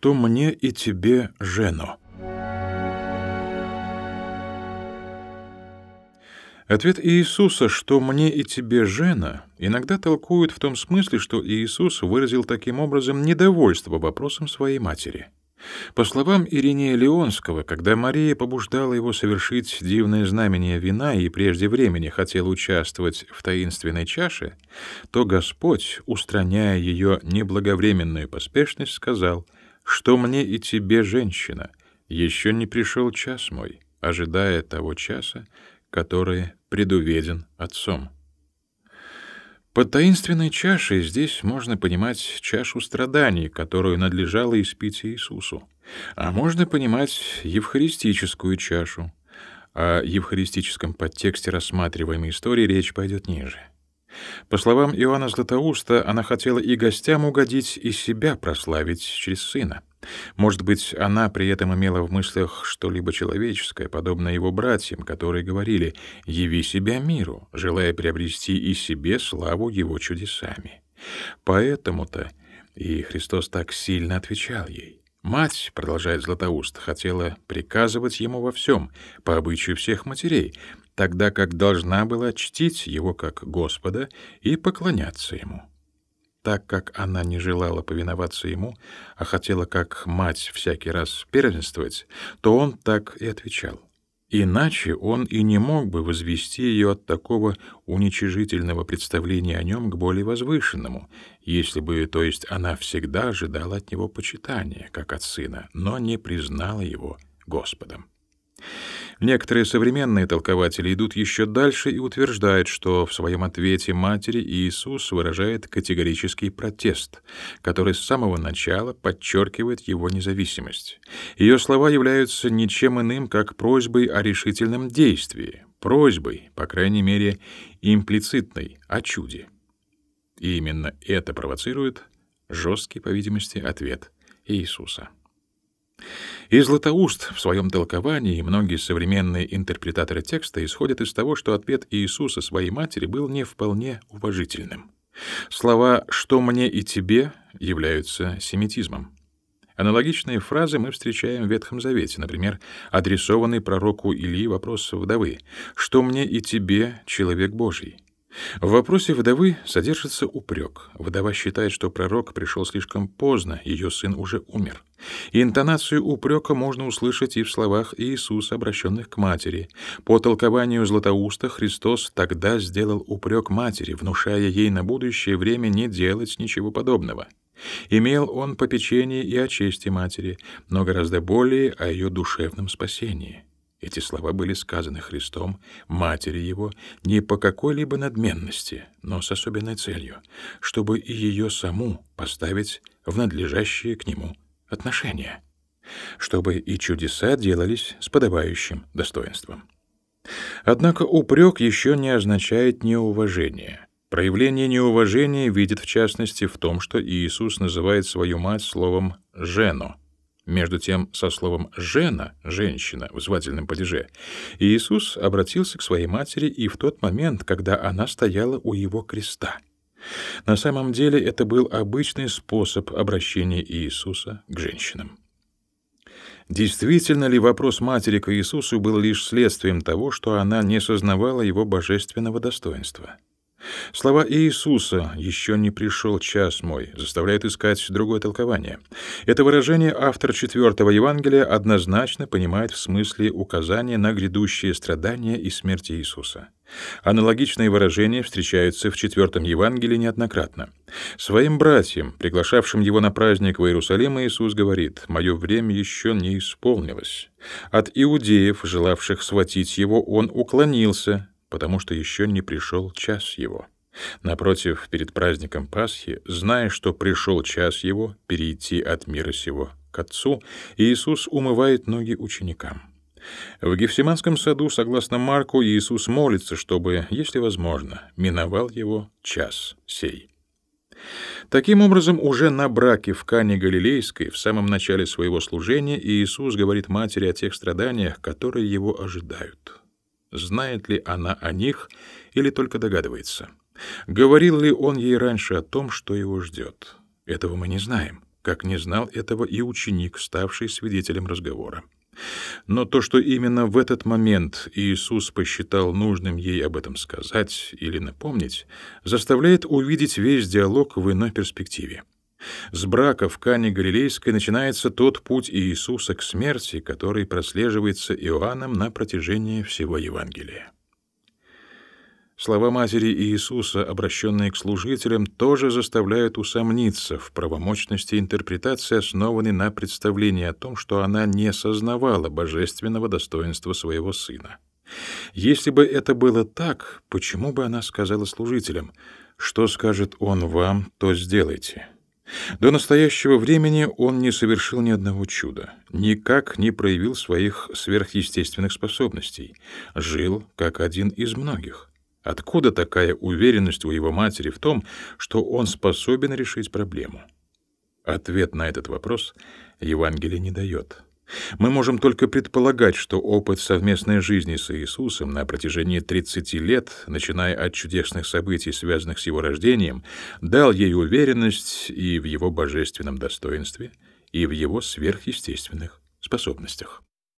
что мне и тебе, Жено. Ответ Иисуса, что мне и тебе, Жена, иногда толкуют в том смысле, что Иисус выразил таким образом недовольство вопросом своей матери. По словам Иринея Леонского, когда Мария побуждала его совершить дивное знамение вина и прежде времени хотела участвовать в таинственной чаше, то Господь, устраняя ее неблаговременную поспешность, сказал, что мне и тебе, женщина, еще не пришел час мой, ожидая того часа, который предуведен Отцом. Под таинственной чашей здесь можно понимать чашу страданий, которую надлежало испить Иисусу, а можно понимать евхаристическую чашу. О евхаристическом подтексте рассматриваемой истории речь пойдет ниже. По словам Иоанна Златоуста, она хотела и гостям угодить, и себя прославить через сына. Может быть, она при этом имела в мыслях что-либо человеческое, подобное его братьям, которые говорили «Яви себя миру», желая приобрести и себе славу его чудесами. Поэтому-то и Христос так сильно отвечал ей. Мать, продолжает Златоуст, хотела приказывать ему во всем, по обычаю всех матерей, тогда как должна была чтить его как Господа и поклоняться ему. Так как она не желала повиноваться ему, а хотела как мать всякий раз первенствовать, то он так и отвечал. Иначе он и не мог бы возвести ее от такого уничижительного представления о нем к более возвышенному, если бы, то есть, она всегда ожидала от него почитания, как от сына, но не признала его Господом. Некоторые современные толкователи идут еще дальше и утверждают, что в своем ответе матери Иисус выражает категорический протест, который с самого начала подчеркивает его независимость. Ее слова являются ничем иным, как просьбой о решительном действии, просьбой, по крайней мере, имплицитной, о чуде. И именно это провоцирует жесткий, по видимости, ответ Иисуса. И Златоуст в своем толковании и многие современные интерпретаторы текста исходят из того, что ответ Иисуса своей матери был не вполне уважительным. Слова «что мне и тебе» являются семитизмом. Аналогичные фразы мы встречаем в Ветхом Завете, например, адресованный пророку Илии вопрос вдовы «Что мне и тебе, человек Божий?» В вопросе вдовы содержится упрек. Вдова считает, что пророк пришел слишком поздно, ее сын уже умер. Интонацию упрека можно услышать и в словах Иисуса, обращенных к матери. По толкованию Златоуста Христос тогда сделал упрек матери, внушая ей на будущее время не делать ничего подобного. Имел он попечение и о чести матери, но гораздо более о ее душевном спасении. Эти слова были сказаны Христом, матери его, не по какой-либо надменности, но с особенной целью, чтобы и ее саму поставить в надлежащие к нему отношения, чтобы и чудеса делались с подобающим достоинством. Однако упрек еще не означает неуважение. Проявление неуважения видит в частности в том, что Иисус называет свою мать словом «жено», между тем, со словом «жена» — «женщина» в звательном падеже, Иисус обратился к своей матери и в тот момент, когда она стояла у его креста. На самом деле это был обычный способ обращения Иисуса к женщинам. Действительно ли вопрос матери к Иисусу был лишь следствием того, что она не сознавала его божественного достоинства? Слова Иисуса «еще не пришел час мой» заставляют искать другое толкование. Это выражение автор четвертого Евангелия однозначно понимает в смысле указания на грядущие страдания и смерть Иисуса. Аналогичные выражения встречаются в четвертом Евангелии неоднократно. Своим братьям, приглашавшим его на праздник в Иерусалим, Иисус говорит, «Мое время еще не исполнилось». От иудеев, желавших схватить его, он уклонился, потому что еще не пришел час его. Напротив, перед праздником Пасхи, зная, что пришел час его перейти от мира сего к Отцу, Иисус умывает ноги ученикам. В Гефсиманском саду, согласно Марку, Иисус молится, чтобы, если возможно, миновал его час сей. Таким образом, уже на браке в Кане Галилейской, в самом начале своего служения, Иисус говорит матери о тех страданиях, которые его ожидают. Знает ли она о них или только догадывается? Говорил ли он ей раньше о том, что его ждет? Этого мы не знаем. как не знал этого и ученик, ставший свидетелем разговора. Но то, что именно в этот момент Иисус посчитал нужным ей об этом сказать или напомнить, заставляет увидеть весь диалог в иной перспективе. С брака в Кане Галилейской начинается тот путь Иисуса к смерти, который прослеживается Иоанном на протяжении всего Евангелия. Слова матери Иисуса, обращенные к служителям, тоже заставляют усомниться в правомочности интерпретации, основанной на представлении о том, что она не сознавала божественного достоинства своего сына. Если бы это было так, почему бы она сказала служителям, «Что скажет он вам, то сделайте»? До настоящего времени он не совершил ни одного чуда, никак не проявил своих сверхъестественных способностей, жил как один из многих. Откуда такая уверенность у его матери в том, что он способен решить проблему? Ответ на этот вопрос Евангелие не дает. Мы можем только предполагать, что опыт совместной жизни с Иисусом на протяжении 30 лет, начиная от чудесных событий, связанных с его рождением, дал ей уверенность и в его божественном достоинстве, и в его сверхъестественных способностях.